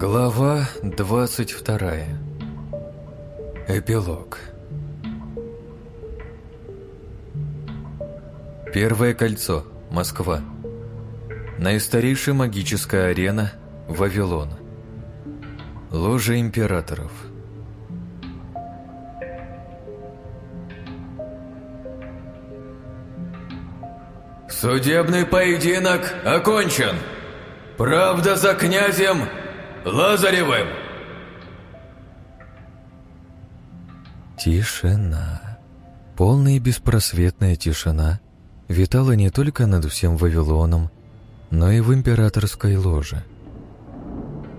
Глава 22. Эпилог. Первое кольцо. Москва. Наистарейшая магическая арена. Вавилон. Ложа императоров. Судебный поединок окончен. Правда за князем Лазаревым. Тишина. Полная и беспросветная тишина витала не только над всем Вавилоном, но и в императорской ложе.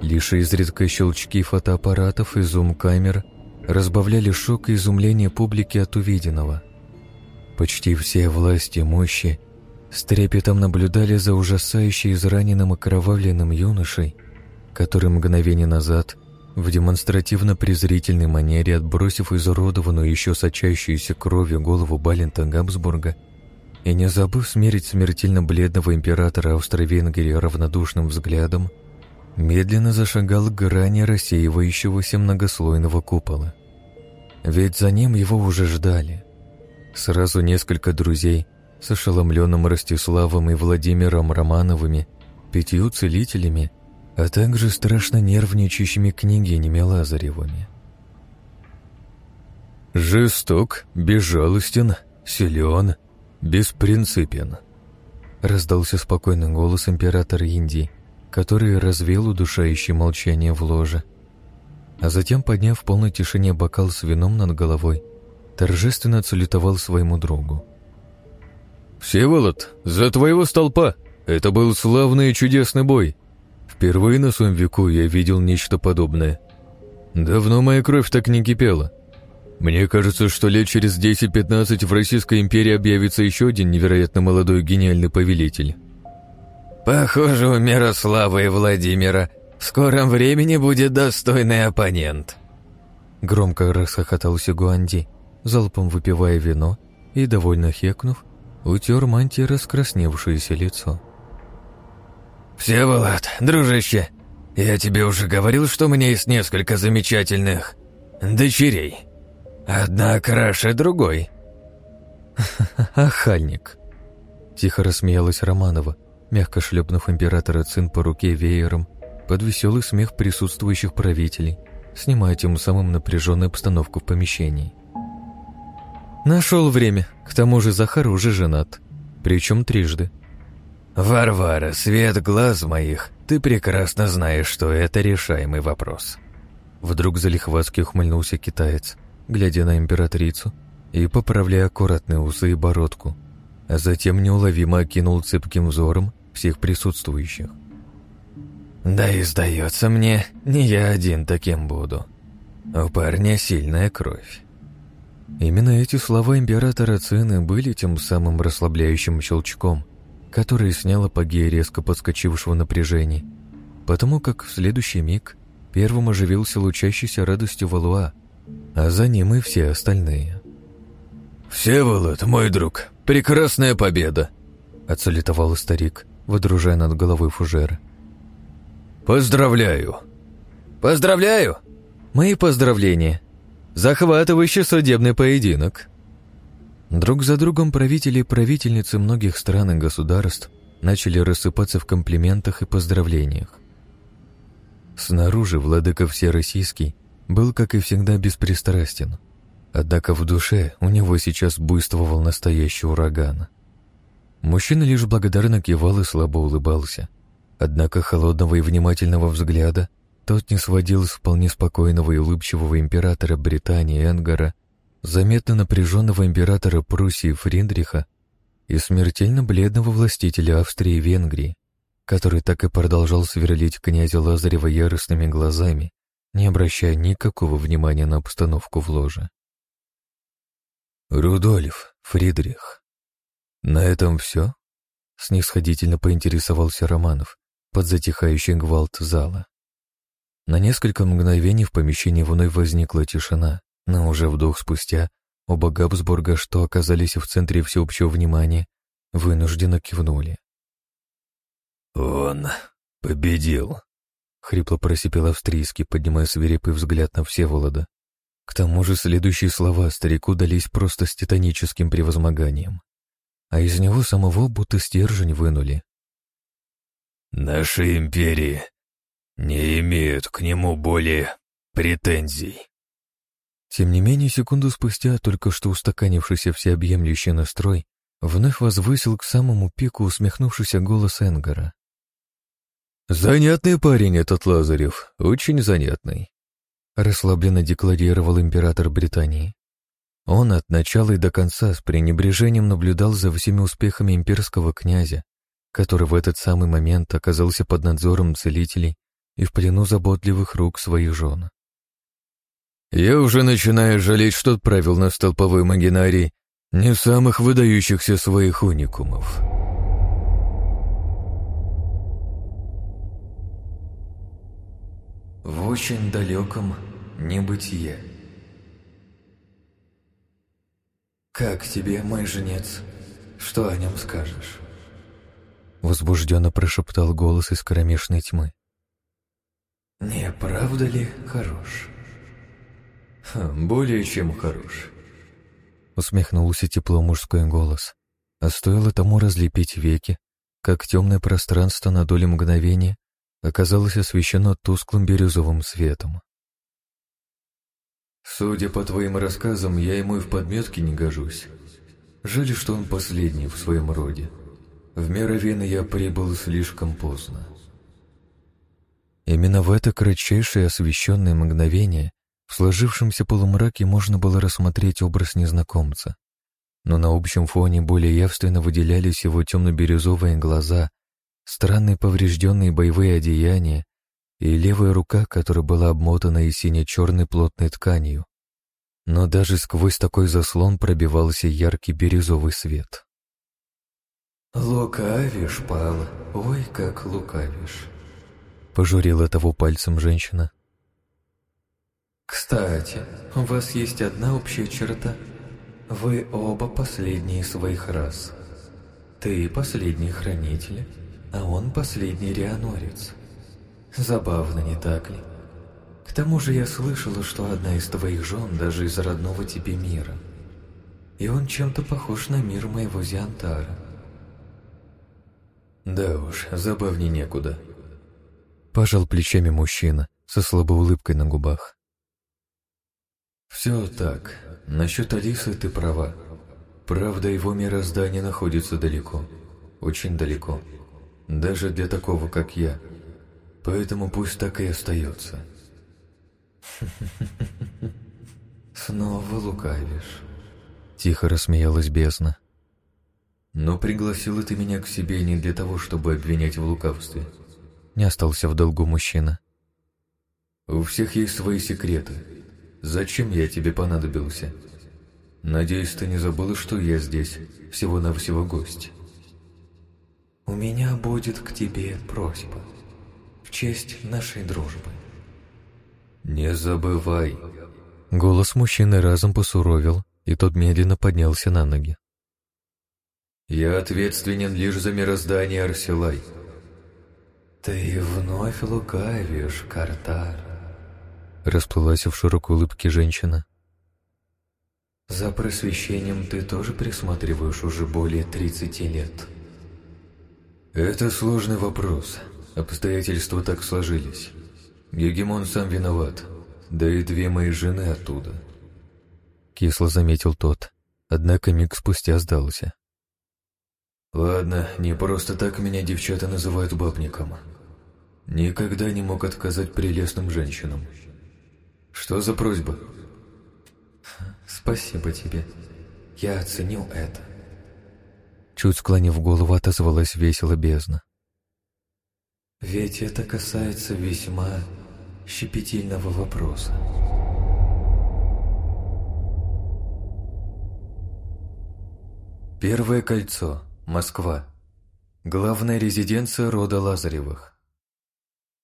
Лишь изредка щелчки фотоаппаратов и зум-камер разбавляли шок и изумление публики от увиденного. Почти все власти мощи с трепетом наблюдали за ужасающей израненным окровавленным юношей, который мгновение назад, в демонстративно-презрительной манере отбросив изуродованную еще сочащуюся кровью голову Балента Габсбурга и не забыв смерить смертельно бледного императора Австро-Венгрии равнодушным взглядом, медленно зашагал к грани рассеивающегося многослойного купола. Ведь за ним его уже ждали. Сразу несколько друзей с ошеломленным Ростиславом и Владимиром Романовыми, пятью целителями, а также страшно нервничающими княгинями Лазаревыми. «Жесток, безжалостен, силен, беспринципен», раздался спокойный голос императора Индии, который развел удушающее молчание в ложе. А затем, подняв в полной тишине бокал с вином над головой, торжественно отсалютовал своему другу. «Всеволод, за твоего столпа! Это был славный и чудесный бой. Впервые на своем веку я видел нечто подобное. Давно моя кровь так не кипела. Мне кажется, что лет через 10-15 в Российской империи объявится еще один невероятно молодой гениальный повелитель». «Похоже, у Мирослава и Владимира в скором времени будет достойный оппонент». Громко расхохотался Гуанди, залпом выпивая вино и, довольно хекнув, утер мантией раскрасневшееся лицо. «Всеволод, дружище, я тебе уже говорил, что у меня есть несколько замечательных дочерей. Одна краше другой». «Ахальник!» Тихо рассмеялась Романова, мягко шлепнув императора Цин по руке веером под веселый смех присутствующих правителей, снимая тем самым напряженную обстановку в помещении. Нашел время. К тому же Захар уже женат. Причем трижды. «Варвара, свет глаз моих, ты прекрасно знаешь, что это решаемый вопрос». Вдруг залихватски ухмыльнулся китаец, глядя на императрицу и поправляя аккуратные усы и бородку, а затем неуловимо окинул цепким взором всех присутствующих. «Да и сдается мне, не я один таким буду. У парня сильная кровь. Именно эти слова императора Цины были тем самым расслабляющим щелчком, который снял апогея резко подскочившего напряжения, потому как в следующий миг первым оживился лучащийся радостью Валуа, а за ним и все остальные. «Всеволод, мой друг, прекрасная победа!» — отсалютовал старик, водружая над головой фужер. «Поздравляю!» «Поздравляю!» «Мои поздравления!» Захватывающий судебный поединок. Друг за другом правители и правительницы многих стран и государств начали рассыпаться в комплиментах и поздравлениях. Снаружи владыка Всероссийский был, как и всегда, беспристрастен. Однако в душе у него сейчас буйствовал настоящий ураган. Мужчина лишь благодарно кивал и слабо улыбался. Однако холодного и внимательного взгляда тот не сводил с вполне спокойного и улыбчивого императора Британии Энгара, заметно напряженного императора Пруссии Фриндриха и смертельно бледного властителя Австрии и Венгрии, который так и продолжал сверлить князя Лазарева яростными глазами, не обращая никакого внимания на обстановку в ложе. «Рудольф, Фридрих. На этом все?» — снисходительно поинтересовался Романов под затихающий гвалт зала. На несколько мгновений в помещении вновь возникла тишина, но уже вдох спустя оба Габсбурга, что оказались в центре всеобщего внимания, вынужденно кивнули. «Он победил», — хрипло просипел австрийский, поднимая свирепый взгляд на Всеволода. К тому же следующие слова старику дались просто с титаническим превозмоганием. А из него самого будто стержень вынули. «Наши империи не имеют к нему более претензий». Тем не менее, секунду спустя только что устаканившийся всеобъемлющий настрой вновь возвысил к самому пику усмехнувшийся голос Энгара. «Занятный парень этот Лазарев, очень занятный», — расслабленно декларировал император Британии. Он от начала и до конца с пренебрежением наблюдал за всеми успехами имперского князя, который в этот самый момент оказался под надзором целителей и в плену заботливых рук своих жен. Я уже начинаю жалеть, что отправил на столповой магинарий не самых выдающихся своих уникумов. В очень далеком небытие. «Как тебе, мой женец? Что о нем скажешь?» Возбужденно прошептал голос из кромешной тьмы. «Не правда ли хорош?» «Более чем хорош», — усмехнулся тепло мужской голос. А стоило тому разлепить веки, как темное пространство на долю мгновения оказалось освещено тусклым бирюзовым светом. «Судя по твоим рассказам, я ему и в подметке не гожусь. Жаль, что он последний в своем роде. В Мировины я прибыл слишком поздно». Именно в это кратчайшее освещенное мгновение в сложившемся полумраке можно было рассмотреть образ незнакомца, но на общем фоне более явственно выделялись его темно-бирюзовые глаза, странные поврежденные боевые одеяния и левая рука, которая была обмотана и сине-черной плотной тканью. Но даже сквозь такой заслон пробивался яркий бирюзовый свет. «Лукавишь, Пал, ой, как лукавишь!» Пожурила того пальцем женщина. Кстати, у вас есть одна общая черта. Вы оба последние своих рас. Ты последний хранитель, а он последний рианорец. Забавно, не так ли? К тому же я слышала, что одна из твоих жен даже из родного тебе мира. И он чем-то похож на мир моего Зиантара. Да уж, забавнее некуда. Пожал плечами мужчина со слабой улыбкой на губах. «Все так. Насчет Алисы ты права. Правда, его мироздание находится далеко. Очень далеко. Даже для такого, как я. Поэтому пусть так и остается». «Снова лукавишь», — тихо рассмеялась бездна. «Но пригласила ты меня к себе не для того, чтобы обвинять в лукавстве». Не остался в долгу мужчина. «У всех есть свои секреты, Зачем я тебе понадобился? Надеюсь, ты не забыла, что я здесь, всего-навсего гость. У меня будет к тебе просьба. В честь нашей дружбы. Не забывай. Голос мужчины разом посуровил, и тот медленно поднялся на ноги. Я ответственен лишь за мироздание Арселай. Ты вновь лукавишь, Картар. Расплылась в широкой улыбке женщина. «За просвещением ты тоже присматриваешь уже более 30 лет?» «Это сложный вопрос. Обстоятельства так сложились. Гегемон сам виноват, да и две мои жены оттуда». Кисло заметил тот, однако миг спустя сдался. «Ладно, не просто так меня девчата называют бабником. Никогда не мог отказать прелестным женщинам. Что за просьба? Спасибо тебе. Я оценил это. Чуть склонив голову, отозвалась весело бездна. Ведь это касается весьма щепетильного вопроса. Первое кольцо. Москва. Главная резиденция рода Лазаревых.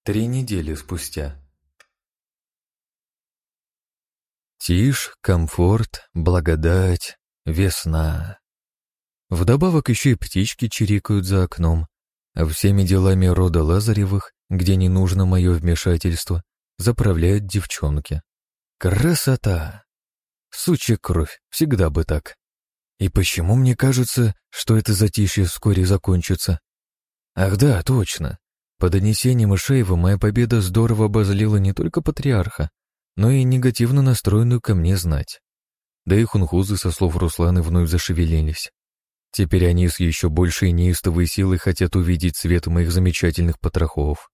Три недели спустя. Тишь, комфорт, благодать, весна. Вдобавок еще и птички чирикают за окном, а всеми делами рода Лазаревых где не нужно мое вмешательство, заправляют девчонки. Красота! Сучья кровь, всегда бы так. И почему мне кажется, что это затишье вскоре закончится? Ах да, точно. По донесениям Ишеева моя победа здорово обозлила не только патриарха, но и негативно настроенную ко мне знать. Да и хунхузы, со слов Русланы, вновь зашевелились. Теперь они с еще большей неистовой силой хотят увидеть свет моих замечательных потрохов.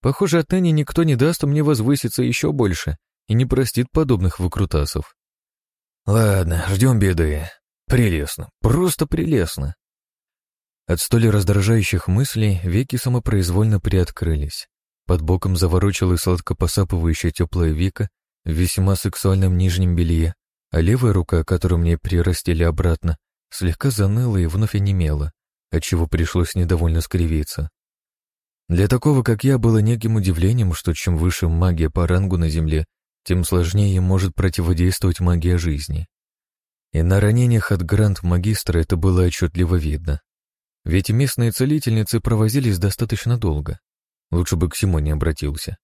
Похоже, отныне никто не даст мне возвыситься еще больше и не простит подобных выкрутасов. Ладно, ждем беды. Прелестно, просто прелестно. От столь раздражающих мыслей веки самопроизвольно приоткрылись. Под боком заворочила сладко посапывающая теплая века в весьма сексуальном нижнем белье, а левая рука, которую мне прирастили обратно, слегка заныла и вновь онемела, отчего пришлось недовольно скривиться. Для такого, как я, было неким удивлением, что чем выше магия по рангу на Земле, тем сложнее может противодействовать магия жизни. И на ранениях от гранд-магистра это было отчетливо видно. Ведь местные целительницы провозились достаточно долго. Лучше бы к Симоне обратился.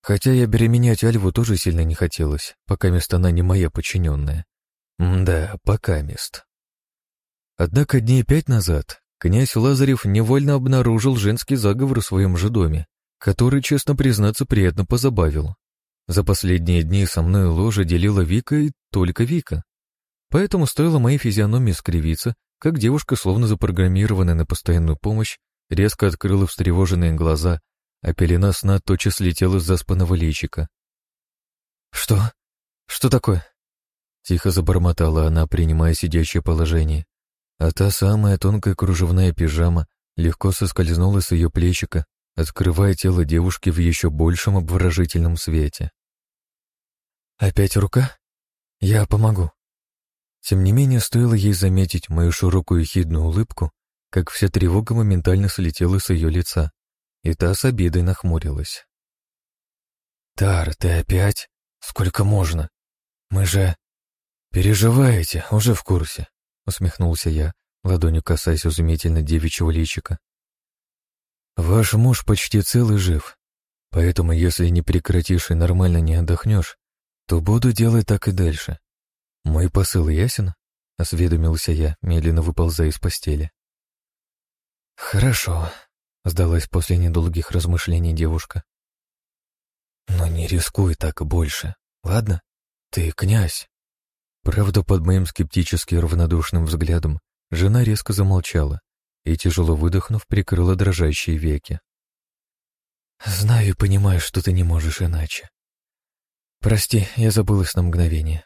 Хотя я беременять Альву тоже сильно не хотелось, пока мест она не моя подчиненная. Да, пока мест. Однако дней пять назад князь Лазарев невольно обнаружил женский заговор в своем же доме, который, честно признаться, приятно позабавил. За последние дни со мной ложа делила Вика и только Вика. Поэтому стоило моей физиономии скривиться, как девушка, словно запрограммированная на постоянную помощь, резко открыла встревоженные глаза, а пелена сна тотчас слетела с заспанного личика. «Что? Что такое?» Тихо забормотала она, принимая сидящее положение, а та самая тонкая кружевная пижама легко соскользнула с ее плечика, открывая тело девушки в еще большем обворожительном свете. «Опять рука? Я помогу». Тем не менее, стоило ей заметить мою широкую хидную улыбку, как вся тревога моментально слетела с ее лица, и та с обидой нахмурилась. «Тар, ты опять? Сколько можно? Мы же...» «Переживаете, уже в курсе усмехнулся я, ладонью касаясь изумительно девичьего личика. Ваш муж почти цел и жив, поэтому если не прекратишь и нормально не отдохнешь, то буду делать так и дальше. Мой посыл ясен? Осведомился я, медленно выползая из постели. Хорошо, сдалась после недолгих размышлений девушка. Но не рискуй так больше, ладно? Ты князь. Правда, под моим скептически равнодушным взглядом жена резко замолчала и, тяжело выдохнув, прикрыла дрожащие веки. «Знаю и понимаю, что ты не можешь иначе. Прости, я забылась на мгновение».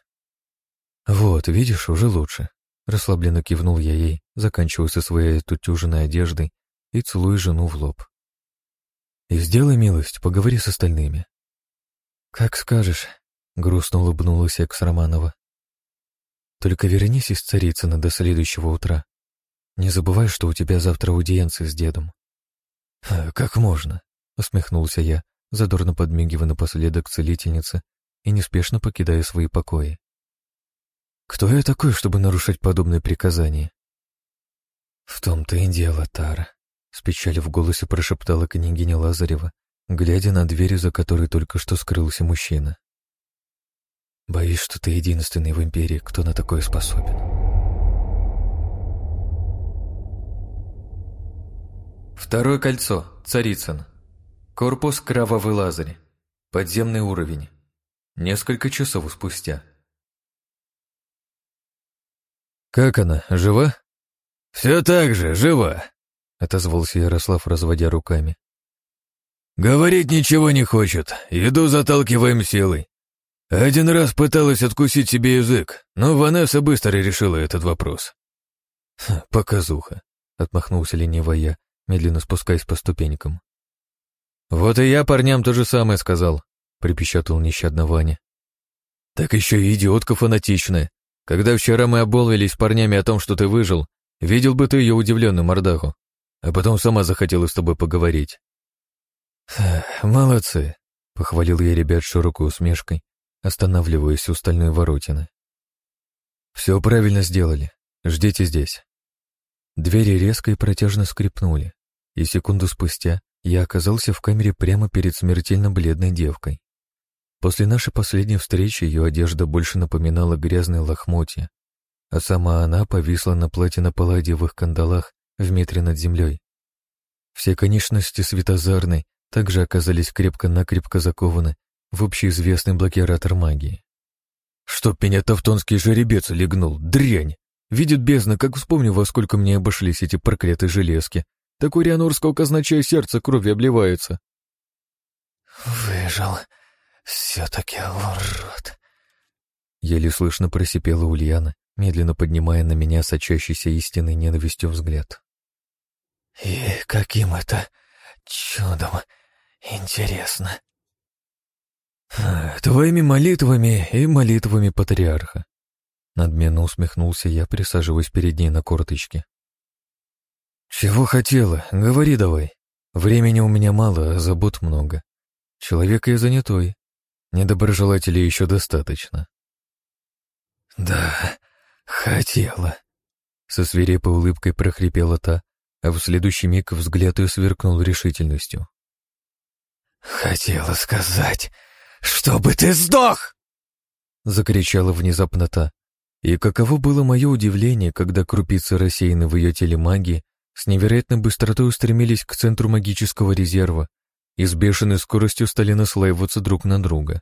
«Вот, видишь, уже лучше», — расслабленно кивнул я ей, заканчивая со своей тутюжиной одеждой и целуя жену в лоб. «И сделай милость, поговори с остальными». «Как скажешь», — грустно улыбнулась Экс Романова. Только вернись из Царицына до следующего утра. Не забывай, что у тебя завтра аудиенция с дедом». «Как можно?» — усмехнулся я, задорно подмигивая напоследок целительнице и неспешно покидая свои покои. «Кто я такой, чтобы нарушать подобные приказания?» «В том-то и дело, Тара», — с печалью в голосе прошептала княгиня Лазарева, глядя на дверь, за которой только что скрылся мужчина. Боюсь, что ты единственный в Империи, кто на такое способен. Второе кольцо. Царицын. Корпус Кровавый Лазарь. Подземный уровень. Несколько часов спустя. «Как она, жива?» «Все так же, жива», — отозвался Ярослав, разводя руками. «Говорить ничего не хочет. Еду заталкиваем силой. Один раз пыталась откусить себе язык, но Ванесса быстро решила этот вопрос. «Показуха», — отмахнулся лениво я, медленно спускаясь по ступенькам. «Вот и я парням то же самое сказал», — припечатал нещадно Ваня. «Так еще и идиотка фанатичная. Когда вчера мы оболвились с парнями о том, что ты выжил, видел бы ты ее удивленную мордаху, а потом сама захотела с тобой поговорить». «Молодцы», — похвалил я ребят широкой усмешкой останавливаясь у стальной воротины. «Все правильно сделали. Ждите здесь». Двери резко и протяжно скрипнули, и секунду спустя я оказался в камере прямо перед смертельно бледной девкой. После нашей последней встречи ее одежда больше напоминала грязные лохмотья, а сама она повисла на платье на палладиевых кандалах в метре над землей. Все конечности светозарной также оказались крепко-накрепко закованы в общеизвестный блокиратор магии. Чтоб меня тавтонский жеребец легнул, дрянь! Видит бездна, как вспомню, во сколько мне обошлись эти проклятые железки. Так у рианорского казначея сердце крови обливается. «Выжил. Все-таки урод!» Еле слышно просипела Ульяна, медленно поднимая на меня сочащийся истинной ненавистью взгляд. «И каким это чудом интересно?» «Твоими молитвами и молитвами патриарха», Надменно усмехнулся я, присаживаясь перед ней на корточке. «Чего хотела? Говори давай. Времени у меня мало, а забот много. Человек я занятой. Недоброжелателей еще достаточно». «Да, хотела», — со свирепой улыбкой прохрипела та, а в следующий миг взгляд ее сверкнул решительностью. «Хотела сказать, чтобы ты сдох!» — закричала внезапно та, и каково было мое удивление, когда крупицы, рассеянные в ее теле магии, с невероятной быстротой устремились к центру магического резерва и с бешеной скоростью стали наслаиваться друг на друга.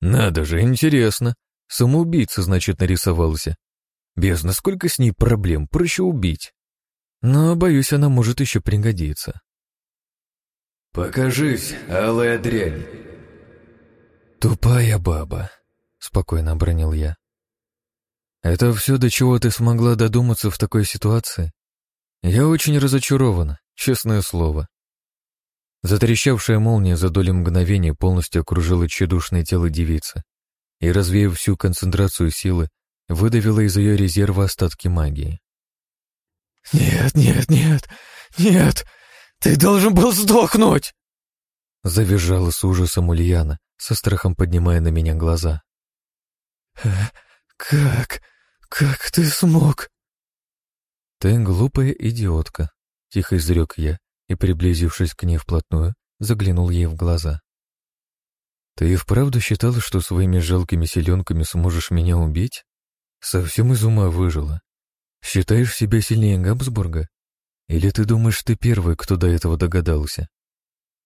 Надо же, интересно. Самоубийца, значит, нарисовался. Без насколько с ней проблем, проще убить. Но, боюсь, она может еще пригодиться. «Покажись, алая дрянь!» «Тупая баба», — спокойно обронил я. Это все, до чего ты смогла додуматься в такой ситуации? Я очень разочарована, честное слово. Затрещавшая молния за долю мгновения полностью окружила тщедушное тело девицы и, развеяв всю концентрацию силы, выдавила из ее резерва остатки магии. «Нет, нет, нет, нет! Ты должен был сдохнуть!» Завизжала с ужасом Ульяна, со страхом поднимая на меня глаза. «Э, «Как? Как ты смог?» «Ты глупая идиотка», — тихо изрек я и, приблизившись к ней вплотную, заглянул ей в глаза. «Ты и вправду считала, что своими жалкими селенками сможешь меня убить? Совсем из ума выжила. Считаешь себя сильнее Габсбурга? Или ты думаешь, ты первый, кто до этого догадался?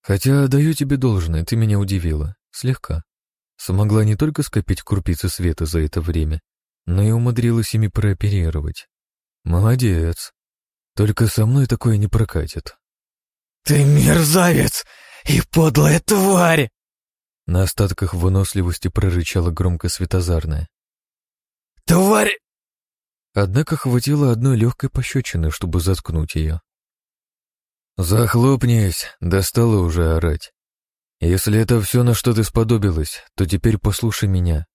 Хотя, даю тебе должное, ты меня удивила. Слегка смогла не только скопить крупицы света за это время, но и умудрилась ими прооперировать. Молодец. Только со мной такое не прокатит. «Ты мерзавец и подлая тварь!» На остатках выносливости прорычала громко светозарная. «Тварь!» Однако хватило одной легкой пощечины, чтобы заткнуть ее. «Захлопнись, достало уже орать. Если это все, на что ты сподобилась, то теперь послушай меня.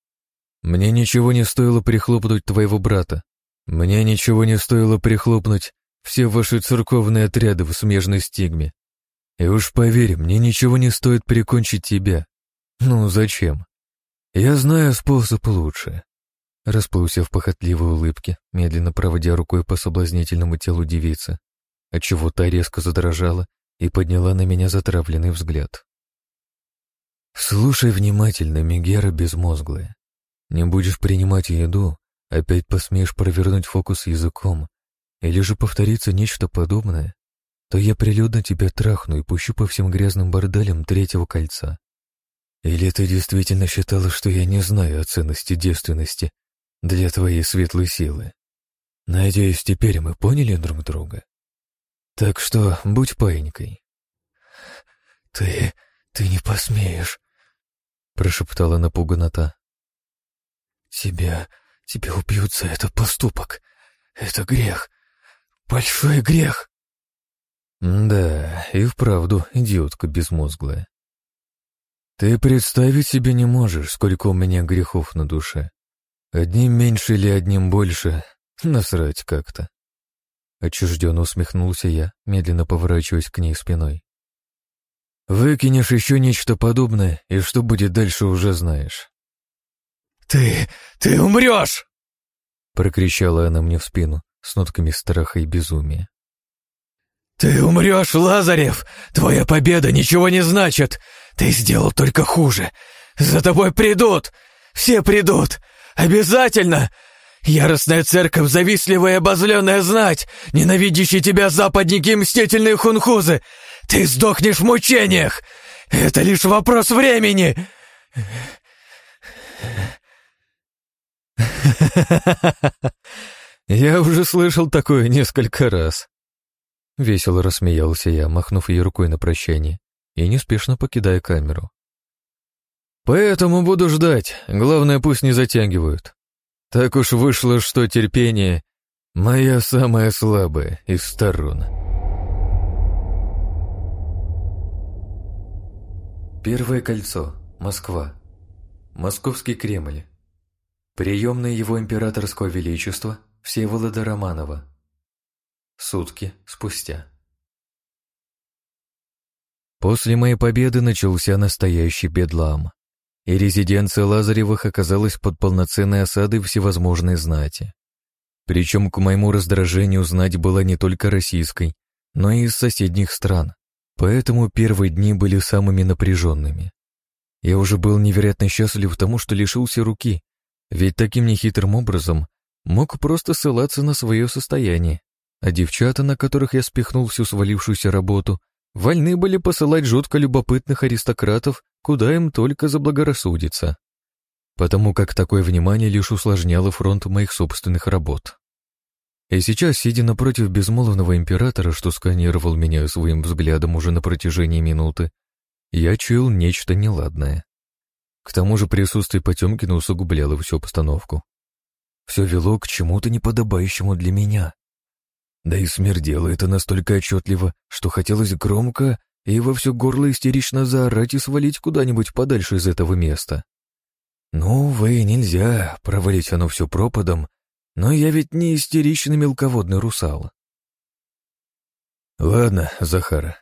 Мне ничего не стоило прихлопнуть твоего брата. Мне ничего не стоило прихлопнуть все ваши церковные отряды в смежной стигме. И уж поверь, мне ничего не стоит прикончить тебя. Ну, зачем? Я знаю способ лучше. Расплылся в похотливой улыбке, медленно проводя рукой по соблазнительному телу девицы, отчего та резко задрожала и подняла на меня затравленный взгляд. Слушай внимательно, Мегера безмозглая. Не будешь принимать еду, опять посмеешь провернуть фокус языком, или же повторится нечто подобное, то я прилюдно тебя трахну и пущу по всем грязным борделям третьего кольца. Или ты действительно считала, что я не знаю о ценности девственности для твоей светлой силы? Надеюсь, теперь мы поняли друг друга. Так что будь паинькой. Ты «Ты не посмеешь», — прошептала напуганно та. «Тебя, тебя убьют за этот поступок. Это грех. Большой грех». «Да, и вправду идиотка безмозглая. Ты представить себе не можешь, сколько у меня грехов на душе. Одним меньше или одним больше, насрать как-то». Отчужденно усмехнулся я, медленно поворачиваясь к ней спиной. Выкинешь еще нечто подобное, и что будет дальше, уже знаешь. «Ты... ты умрешь!» Прокричала она мне в спину с нотками страха и безумия. «Ты умрешь, Лазарев! Твоя победа ничего не значит! Ты сделал только хуже! За тобой придут! Все придут! Обязательно! Яростная церковь, завистливая обозленная знать, ненавидящие тебя западники и мстительные хунхузы! Ты сдохнешь в мучениях! Это лишь вопрос времени!» Я уже слышал такое несколько раз. Весело рассмеялся я, махнув ей рукой на прощание и неспешно покидая камеру. Поэтому буду ждать, главное пусть не затягивают. Так уж вышло, что терпение — моя самая слабая из сторон. Первое кольцо. Москва. Московский Кремль. Приемное его императорского величества Всеволода Романова. Сутки спустя. После моей победы начался настоящий бедлам, и резиденция Лазаревых оказалась под полноценной осадой всевозможной знати. Причем, к моему раздражению, знать была не только российской, но и из соседних стран, поэтому первые дни были самыми напряженными. Я уже был невероятно счастлив тому, что лишился руки, ведь таким нехитрым образом мог просто ссылаться на свое состояние а девчата, на которых я спихнул всю свалившуюся работу, вольны были посылать жутко любопытных аристократов, куда им только заблагорассудится, потому как такое внимание лишь усложняло фронт моих собственных работ. И сейчас, сидя напротив безмолвного императора, что сканировал меня своим взглядом уже на протяжении минуты, я чуял нечто неладное. К тому же присутствие Потемкина усугубляло всю обстановку. Все вело к чему-то неподобающему для меня. Да и смердело это настолько отчетливо, что хотелось громко и во все горло истерично заорать и свалить куда-нибудь подальше из этого места. Ну, вы нельзя, провалить оно все пропадом, но я ведь не истеричный мелководный русал. Ладно, Захара.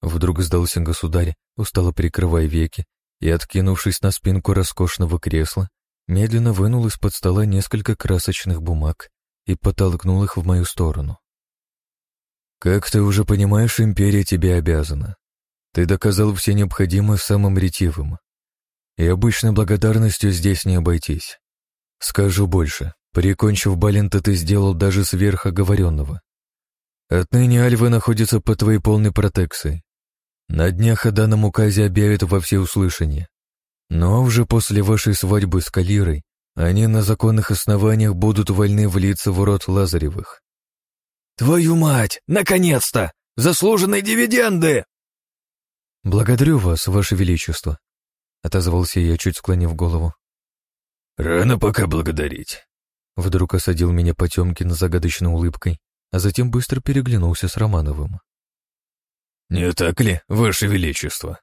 Вдруг сдался государь, устало прикрывая веки, и, откинувшись на спинку роскошного кресла, медленно вынул из-под стола несколько красочных бумаг и подтолкнул их в мою сторону. Как ты уже понимаешь, империя тебе обязана. Ты доказал все необходимое самым ретивым. И обычной благодарностью здесь не обойтись. Скажу больше. Прикончив Балента, ты сделал даже сверх оговоренного. Отныне Альва находится под твоей полной протекцией. На днях о данном указе объявят во всеуслышание. Но уже после вашей свадьбы с Калирой они на законных основаниях будут вольны влиться в род Лазаревых. «Твою мать! Наконец-то! Заслуженные дивиденды!» «Благодарю вас, ваше величество», — отозвался я, чуть склонив голову. «Рано пока благодарить», — вдруг осадил меня Потемкин загадочной улыбкой, а затем быстро переглянулся с Романовым. «Не так ли, ваше величество?»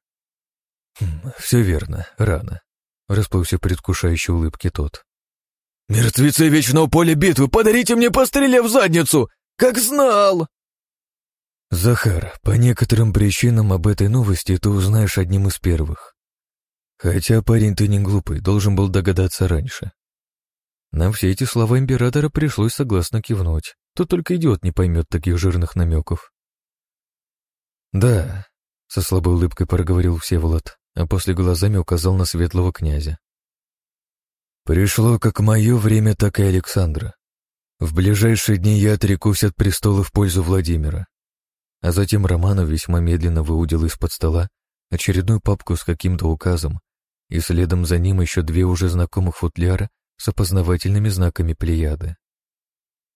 хм, «Все верно, рано», — расплылся в предвкушающей улыбке тот. «Мертвецы вечного поля битвы, подарите мне постреле в задницу! Как знал!» «Захар, по некоторым причинам об этой новости ты узнаешь одним из первых. Хотя парень ты не глупый, должен был догадаться раньше». На все эти слова императора пришлось согласно кивнуть. То только идиот не поймет таких жирных намеков. «Да», — со слабой улыбкой проговорил Всеволод, а после глазами указал на светлого князя. «Пришло как мое время, так и Александра. В ближайшие дни я отрекусь от престола в пользу Владимира. А затем Романов весьма медленно выудил из-под стола очередную папку с каким-то указом, и следом за ним еще две уже знакомых футляра с опознавательными знаками Плеяды.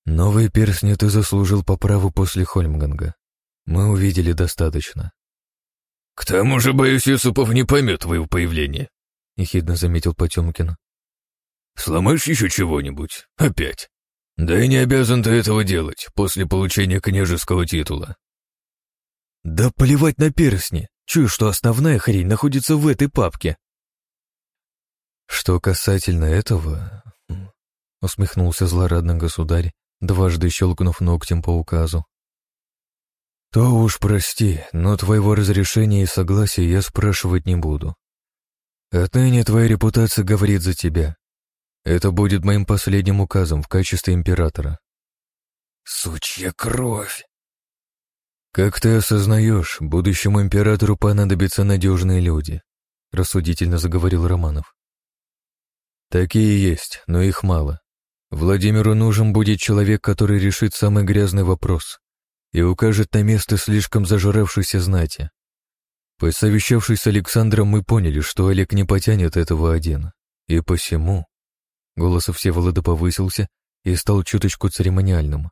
Новый перстни ты заслужил по праву после Хольмганга. Мы увидели достаточно. — К тому же, боюсь, Юсупов не поймет твоего появления, — ехидно заметил Потемкин. — Сломаешь еще чего-нибудь? Опять? Да и не обязан ты этого делать после получения княжеского титула. Да плевать на перстни. Чую, что основная хрень находится в этой папке. Что касательно этого, усмехнулся злорадно государь, дважды щелкнув ногтем по указу. То уж прости, но твоего разрешения и согласия я спрашивать не буду. Отныне твоя репутация говорит за тебя. Это будет моим последним указом в качестве императора. Сучья кровь! «Как ты осознаешь, будущему императору понадобятся надежные люди», — рассудительно заговорил Романов. «Такие есть, но их мало. Владимиру нужен будет человек, который решит самый грязный вопрос и укажет на место слишком зажравшейся знати. Посовещавшись с Александром, мы поняли, что Олег не потянет этого один, и посему...» Голос Всеволода повысился и стал чуточку церемониальным.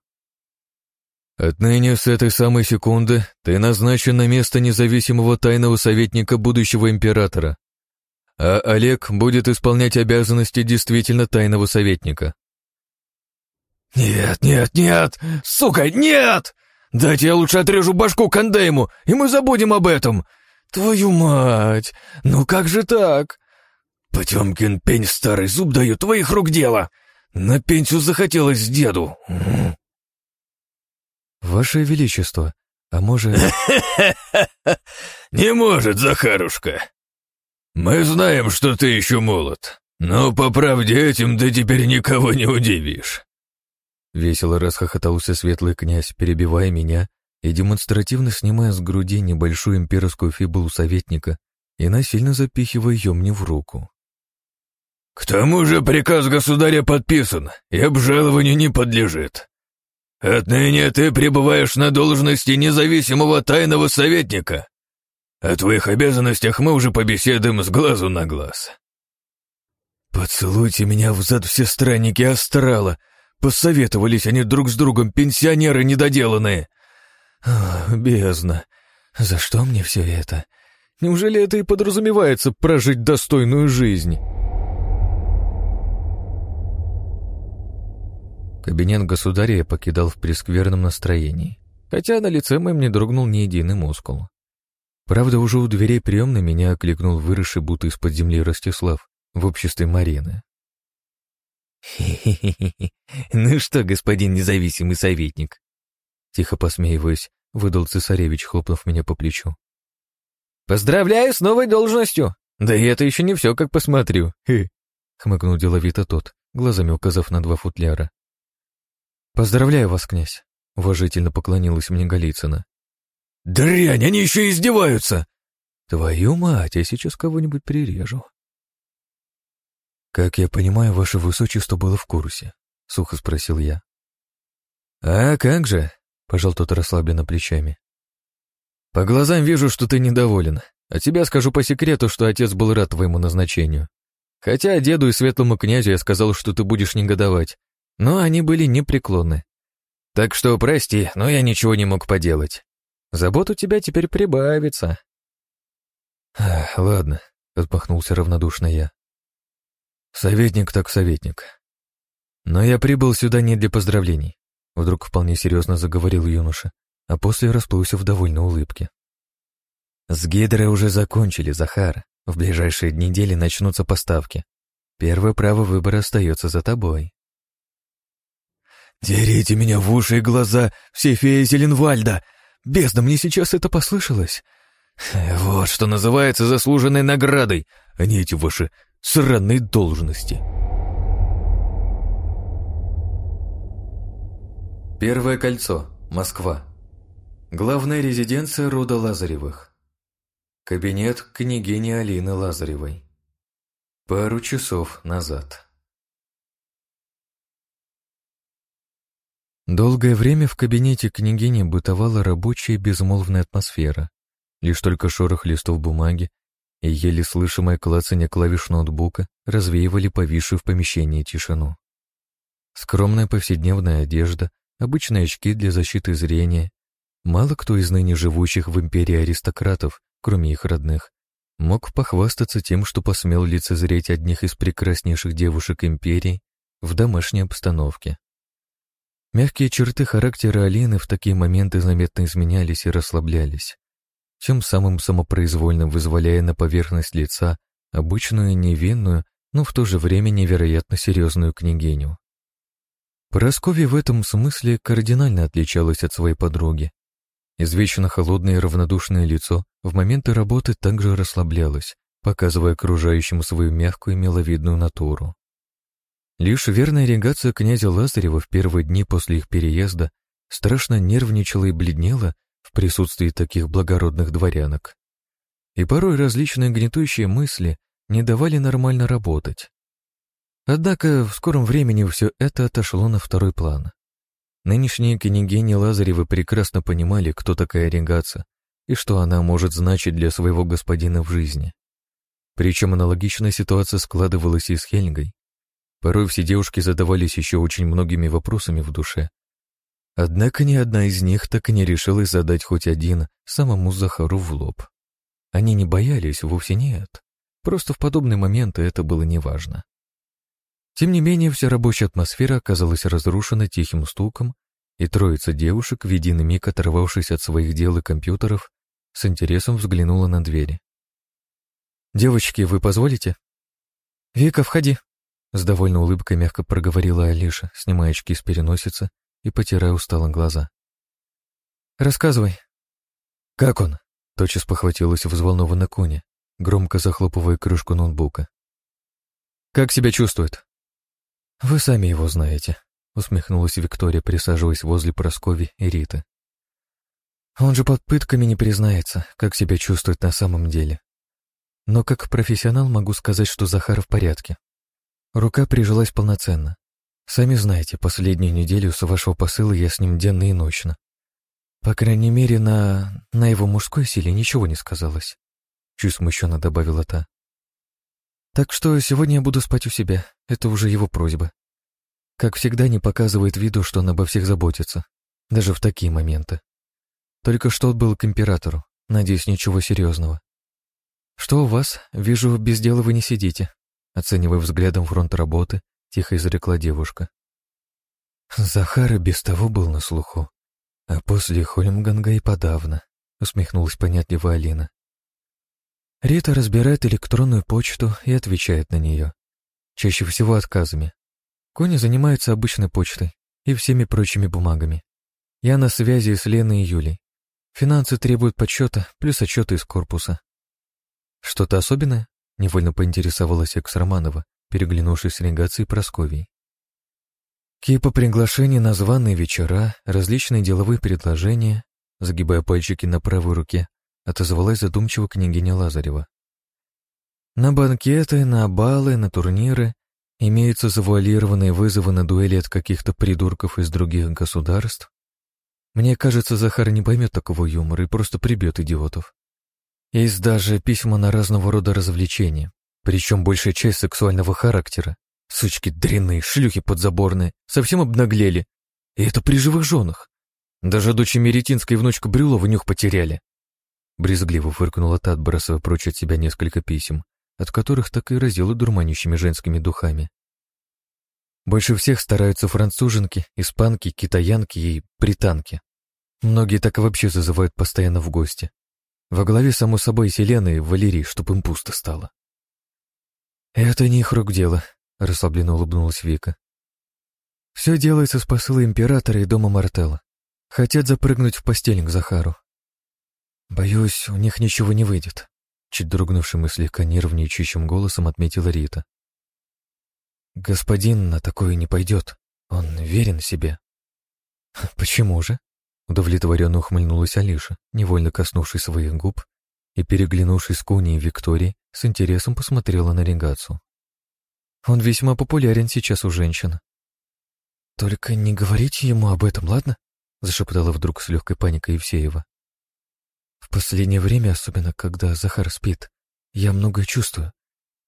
Отныне с этой самой секунды ты назначен на место независимого тайного советника будущего императора, а Олег будет исполнять обязанности действительно тайного советника. «Нет, нет, нет! Сука, нет! Дайте я лучше отрежу башку Кандейму, и мы забудем об этом! Твою мать! Ну как же так? Потемкин пень старый зуб даю, твоих рук дело! На пенсию захотелось деду!» «Ваше Величество, а может...» «Не может, Захарушка. Мы знаем, что ты еще молод, но, по правде, этим ты теперь никого не удивишь». Весело расхохотался светлый князь, перебивая меня и демонстративно снимая с груди небольшую имперскую фибулу советника и насильно запихивая ее мне в руку. «К тому же приказ государя подписан и обжалованию не подлежит. Отныне ты пребываешь на должности независимого тайного советника. О твоих обязанностях мы уже побеседуем с глазу на глаз. Поцелуйте меня взад все странники астрала. Посоветовались они друг с другом, пенсионеры недоделанные. Ах, бездна. За что мне все это? Неужели это и подразумевается прожить достойную жизнь? Кабинет государя я покидал в прескверном настроении, хотя на лице моем не дрогнул ни единый мускул. Правда, уже у дверей приемной меня окликнул выросший будто из-под земли Ростислав в обществе Марины. «Хе-хе-хе, ну что, господин независимый советник?» Тихо посмеиваясь, выдал цесаревич, хлопнув меня по плечу. «Поздравляю с новой должностью! Да и это еще не все, как посмотрю!» — хмыкнул деловито тот, глазами указав на два футляра. «Поздравляю вас, князь!» — уважительно поклонилась мне Голицына. «Дрянь, они еще издеваются!» «Твою мать, я сейчас кого-нибудь прирежу!» «Как я понимаю, ваше высочество было в курсе?» — сухо спросил я. «А как же?» — пожал тот расслабленно плечами. «По глазам вижу, что ты недоволен. А тебя скажу по секрету, что отец был рад твоему назначению. Хотя деду и светлому князю я сказал, что ты будешь негодовать, но они были непреклонны. Так что прости, но я ничего не мог поделать. Забот у тебя теперь прибавится. Ладно, отмахнулся равнодушно я. Советник так советник. Но я прибыл сюда не для поздравлений. Вдруг вполне серьезно заговорил юноша, а после расплылся в довольной улыбке. С Гидрой уже закончили, Захар. В ближайшие недели начнутся поставки. Первое право выбора остается за тобой. «Дерите меня в уши и глаза, все феи Зеленвальда! Бездна, мне сейчас это послышалось! Вот что называется заслуженной наградой, а не эти ваши сраные должности!» Первое кольцо. Москва. Главная резиденция рода Лазаревых. Кабинет княгини Алины Лазаревой. Пару часов назад. Долгое время в кабинете княгини бытовала рабочая безмолвная атмосфера. Лишь только шорох листов бумаги и еле слышимое клацанье клавиш ноутбука развеивали повисшую в помещении тишину. Скромная повседневная одежда, обычные очки для защиты зрения. Мало кто из ныне живущих в империи аристократов, кроме их родных, мог похвастаться тем, что посмел лицезреть одних из прекраснейших девушек империи в домашней обстановке. Мягкие черты характера Алины в такие моменты заметно изменялись и расслаблялись, тем самым самопроизвольно вызволяя на поверхность лица обычную невинную, но в то же время невероятно серьезную княгиню. Поросковья в этом смысле кардинально отличалась от своей подруги. Извечно холодное и равнодушное лицо в моменты работы также расслаблялось, показывая окружающим свою мягкую и миловидную натуру. Лишь верная регация князя Лазарева в первые дни после их переезда страшно нервничала и бледнела в присутствии таких благородных дворянок. И порой различные гнетущие мысли не давали нормально работать. Однако в скором времени все это отошло на второй план. Нынешние княгини Лазаревы прекрасно понимали, кто такая Регаца и что она может значить для своего господина в жизни. Причем аналогичная ситуация складывалась и с Хельгой. Порой все девушки задавались еще очень многими вопросами в душе. Однако ни одна из них так и не решилась задать хоть один самому Захару в лоб. Они не боялись, вовсе нет. Просто в подобные моменты это было неважно. Тем не менее, вся рабочая атмосфера оказалась разрушена тихим стуком, и троица девушек, в единый миг оторвавшись от своих дел и компьютеров, с интересом взглянула на двери. «Девочки, вы позволите?» «Вика, входи!» С довольной улыбкой мягко проговорила Алиша, снимая очки с переносицы и потирая устало глаза. «Рассказывай». «Как он?» — тотчас похватилась взволнованно Коня, громко захлопывая крышку ноутбука. «Как себя чувствует?» «Вы сами его знаете», — усмехнулась Виктория, присаживаясь возле Праскови и Риты. «Он же под пытками не признается, как себя чувствует на самом деле. Но как профессионал могу сказать, что Захар в порядке. Рука прижилась полноценно. Сами знаете, последнюю неделю с вашего посыла я с ним денно и ночно. По крайней мере, на, на его мужской силе ничего не сказалось. Чуть смущенно добавила та. Так что сегодня я буду спать у себя. Это уже его просьба. Как всегда, не показывает виду, что он обо всех заботится. Даже в такие моменты. Только что отбыл к императору. Надеюсь, ничего серьезного. «Что у вас? Вижу, без дела вы не сидите», оценивая взглядом фронт работы, тихо изрекла девушка. Захара без того был на слуху, а после Хольмганга и подавно, усмехнулась понятливо Алина. Рита разбирает электронную почту и отвечает на нее. Чаще всего отказами. Коня занимается обычной почтой и всеми прочими бумагами. Я на связи с Леной и Юлей. Финансы требуют подсчета, плюс отчеты из корпуса. «Что-то особенное?» — невольно поинтересовалась Экс Романова, переглянувшись с регацией Просковией. Кипа приглашений на званые вечера, различные деловые предложения, загибая пальчики на правой руке, отозвалась задумчиво княгиня Лазарева. На банкеты, на балы, на турниры имеются завуалированные вызовы на дуэли от каких-то придурков из других государств. Мне кажется, Захар не поймет такого юмора и просто прибьет идиотов. Есть даже письма на разного рода развлечения, причем большая часть сексуального характера. Сучки дрянные, шлюхи подзаборные, совсем обнаглели. И это при живых женах. Даже дочь Меретинской и внучка Брюлова нюх потеряли. Брезгливо фыркнула та, отбрасывая прочь от себя несколько писем, от которых так и разило дурманящими женскими духами. Больше всех стараются француженки, испанки, китаянки и британки. Многие так и вообще зазывают постоянно в гости. Во главе, само собой, Селены и Валерий, чтоб им пусто стало. «Это не их рук дело», — расслабленно улыбнулась Вика. «Все делается с посыла императора и дома Мартелла. Хотят запрыгнуть в постель к Захару. Боюсь, у них ничего не выйдет», — чуть дрогнувшим и слегка нервничающим голосом отметила Рита. «Господин на такое не пойдет. Он верен себе». «Почему же?» Удовлетворенно ухмыльнулась Алиша, невольно коснувшись своих губ и, переглянувшись с Куней и Викторией, с интересом посмотрела на Регацу. Он весьма популярен сейчас у женщин. «Только не говорите ему об этом, ладно?» — зашептала вдруг с легкой паникой Евсеева. «В последнее время, особенно когда Захар спит, я многое чувствую.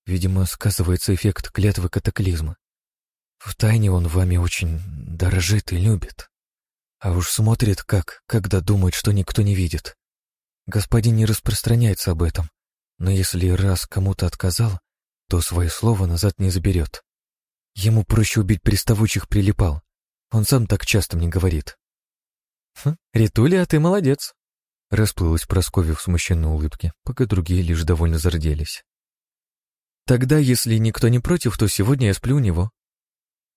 Видимо, сказывается эффект клятвы катаклизма. В тайне он вами очень дорожит и любит». А уж смотрит как, когда думает, что никто не видит. Господин не распространяется об этом, но если раз кому-то отказал, то свое слово назад не заберет. Ему проще убить приставучих прилипал. Он сам так часто мне говорит. «Хм, Ритуля, ты молодец!» Расплылась Прасковья в смущенной улыбке, пока другие лишь довольно зарделись. «Тогда, если никто не против, то сегодня я сплю у него».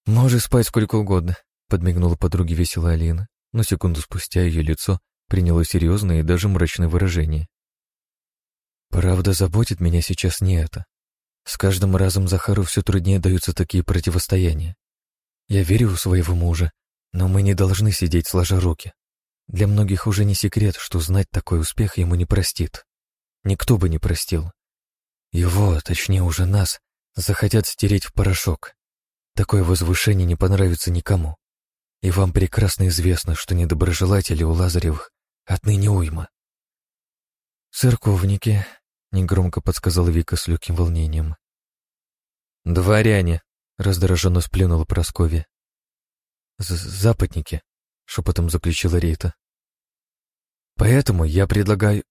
«Можешь спать сколько угодно», — подмигнула подруге весело Алина но секунду спустя ее лицо приняло серьезное и даже мрачное выражение. «Правда, заботит меня сейчас не это. С каждым разом Захару все труднее даются такие противостояния. Я верю в своего мужа, но мы не должны сидеть сложа руки. Для многих уже не секрет, что знать такой успех ему не простит. Никто бы не простил. Его, точнее уже нас, захотят стереть в порошок. Такое возвышение не понравится никому. И вам прекрасно известно, что недоброжелатели у Лазаревых отныне уйма. «Церковники», — негромко подсказала Вика с легким волнением. «Дворяне», — раздраженно сплюнула Прасковья. «Западники», — шепотом заключила Рита. «Поэтому я предлагаю...»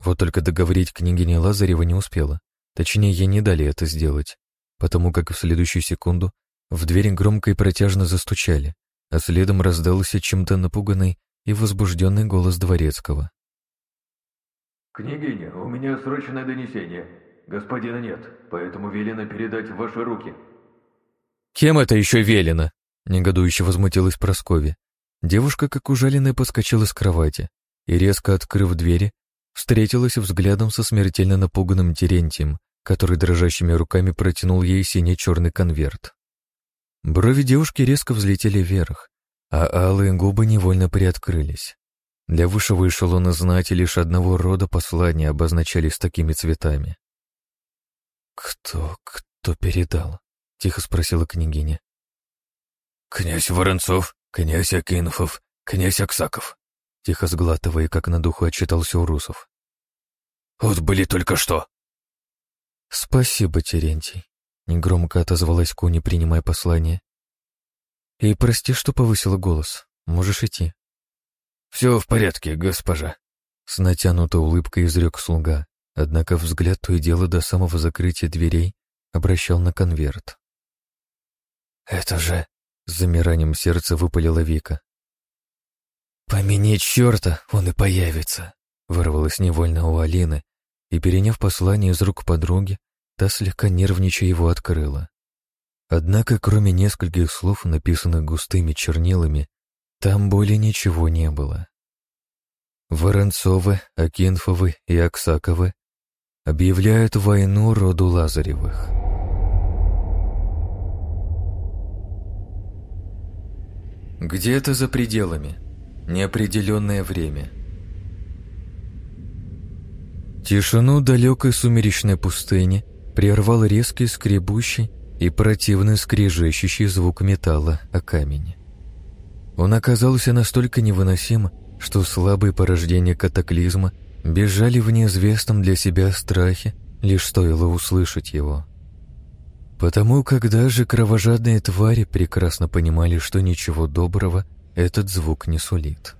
Вот только договорить княгиня Лазарева не успела. Точнее, ей не дали это сделать, потому как в следующую секунду в двери громко и протяжно застучали, а следом раздался чем-то напуганный и возбужденный голос Дворецкого. «Княгиня, у меня срочное донесение. Господина нет, поэтому велено передать в ваши руки». «Кем это еще велено?» — негодующе возмутилась Прасковья. Девушка, как ужаленная, подскочила с кровати и, резко открыв двери, встретилась взглядом со смертельно напуганным Терентием, который дрожащими руками протянул ей сине-черный конверт. Брови девушки резко взлетели вверх, а алые губы невольно приоткрылись. Для высшего эшелона знати лишь одного рода послания обозначались такими цветами. «Кто, кто передал?» — тихо спросила княгиня. «Князь Воронцов, князь Акинфов, князь Аксаков», — тихо сглатывая, как на духу отчитался Урусов. «Вот были только что. «Спасибо, Терентий», — негромко отозвалась Куни, принимая послание. «И прости, что повысила голос. Можешь идти». «Все в порядке, госпожа», — с натянутой улыбкой изрек слуга, однако взгляд то и дело до самого закрытия дверей обращал на конверт. «Это же...» — с замиранием сердца выпалила Вика. «Помяни черта, он и появится», — вырвалось невольно у Алины, и, переняв послание из рук подруги, та слегка нервничая его открыла. Однако, кроме нескольких слов, написанных густыми чернилами, там более ничего не было. Воронцовы, Акинфовы и Аксаковы объявляют войну роду Лазаревых. Где-то за пределами. Неопределенное время. Тишину далекой сумеречной пустыни прервал резкий скребущий и противный скрежещущий звук металла о камень. Он оказался настолько невыносим, что слабые порождения катаклизма бежали в неизвестном для себя страхе, лишь стоило услышать его. Потому как даже кровожадные твари прекрасно понимали, что ничего доброго этот звук не сулит.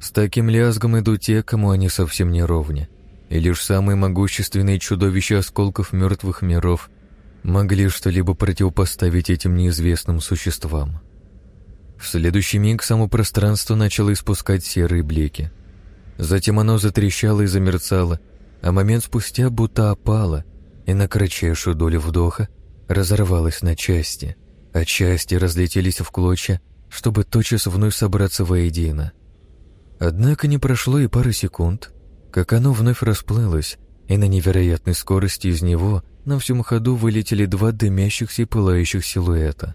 С таким лязгом идут те, кому они совсем не ровня, и лишь самые могущественные чудовища осколков мертвых миров могли что-либо противопоставить этим неизвестным существам. В следующий миг само пространство начало испускать серые блики. Затем оно затрещало и замерцало, а момент спустя будто опало, и на кратчайшую долю вдоха разорвалось на части, а части разлетелись в клочья, чтобы тотчас вновь собраться воедино. Однако не прошло и пары секунд, как оно вновь расплылось, и на невероятной скорости из него на всем ходу вылетели два дымящихся и пылающих силуэта.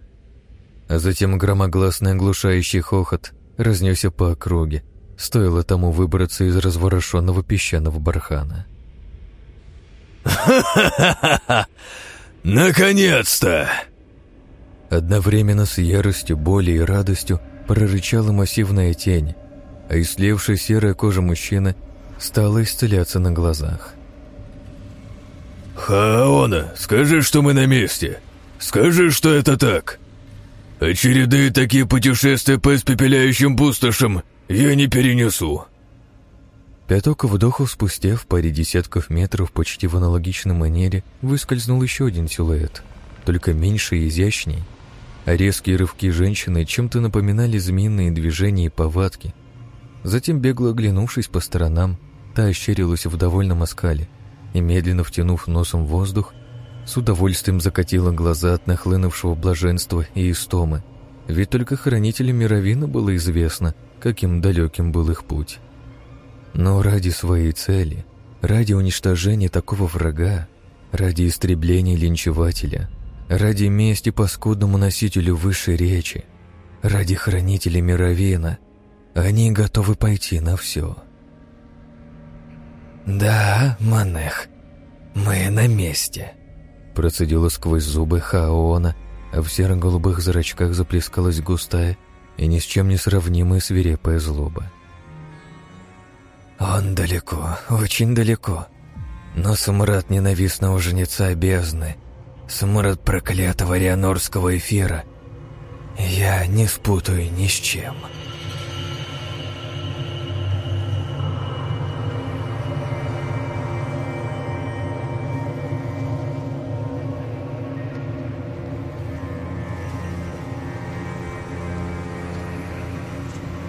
А затем громогласный оглушающий хохот разнесся по округе, стоило тому выбраться из разворошенного песчаного бархана. «Ха-ха-ха-ха! Наконец-то!» Одновременно с яростью, болью и радостью прорычала массивная тень, а истлевшая серая кожа мужчины стала исцеляться на глазах. «Хаона, скажи, что мы на месте. Скажи, что это так. Очередные такие путешествия по испепеляющим пустошам я не перенесу». Пяток вдохов спустя в паре десятков метров почти в аналогичной манере выскользнул еще один силуэт, только меньше и изящней. А резкие рывки женщины чем-то напоминали змеиные движения и повадки. Затем, бегло оглянувшись по сторонам, Та ощерилась в довольном оскале и, медленно втянув носом воздух, с удовольствием закатила глаза от нахлынувшего блаженства и истомы, ведь только хранителям мировина было известно, каким далеким был их путь. Но ради своей цели, ради уничтожения такого врага, ради истребления линчевателя, ради мести паскудному носителю высшей речи, ради хранителя мировина, Они готовы пойти на все. «Да, Манех, мы на месте», — процедила сквозь зубы Хаона, а в серо-голубых зрачках заплескалась густая и ни с чем не сравнимая свирепая злоба. «Он далеко, очень далеко, но смрад ненавистного жнеца бездны, смрад проклятого рианорского эфира, я не спутаю ни с чем».